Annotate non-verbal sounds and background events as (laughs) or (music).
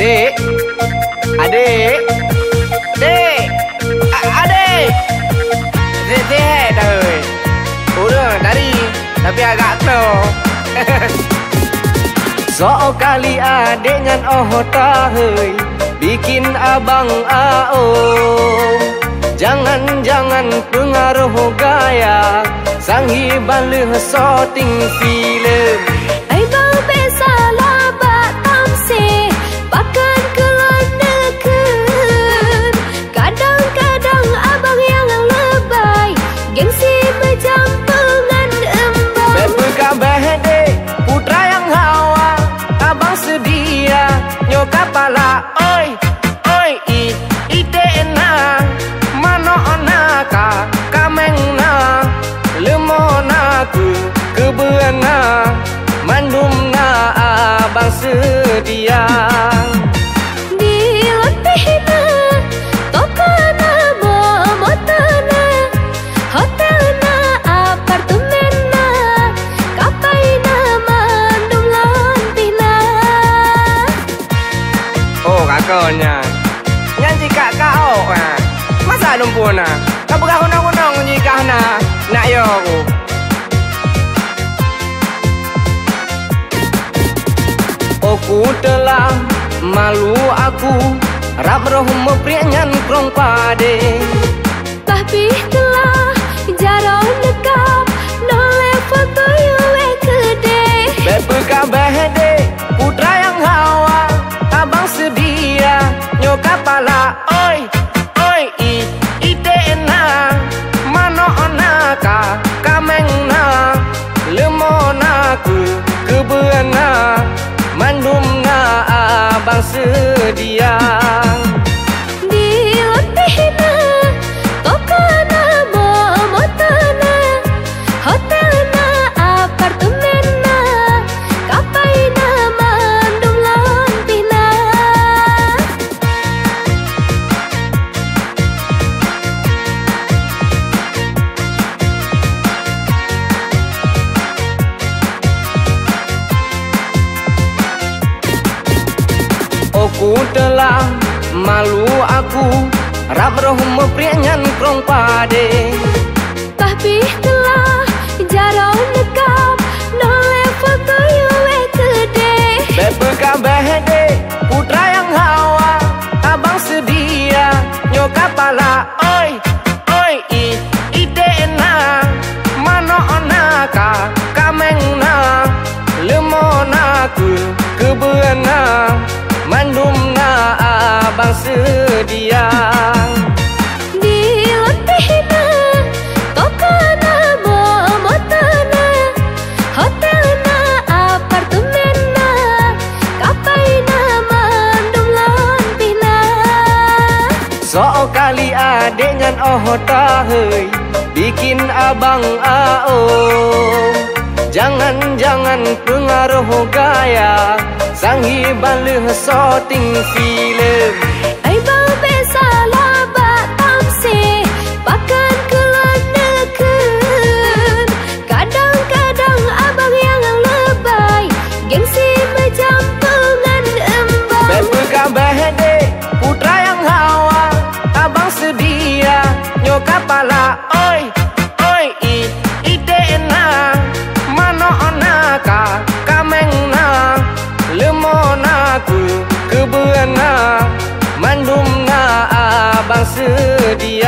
Dek Adik. Dek A Adik. Dek Dek dah Udah dari Tapi agak tu (laughs) So kali adik dengan oh tahui Bikin abang A.O. Jangan-jangan pengaruh gaya Sanggih balik shooting film Kakaknya Yang jika kau ha. Masa lumpur na Kau berahunang-hunang jika na Nak yo aku. Telah malu aku. Rap roh meprianyan krong pade. Tapi telah jarang dekap Noleh foto yue kede Bebe kabeh dek sedia telah malu aku. Rap roh meprianyan krong pade adik dengan oh tahui Bikin abang ao Jangan-jangan pengaruh gaya Sanghi balih sorting film Ay bang besa laba tamse Pakan kelanakan Kadang-kadang abang yang lebay Gengsi Sư đi.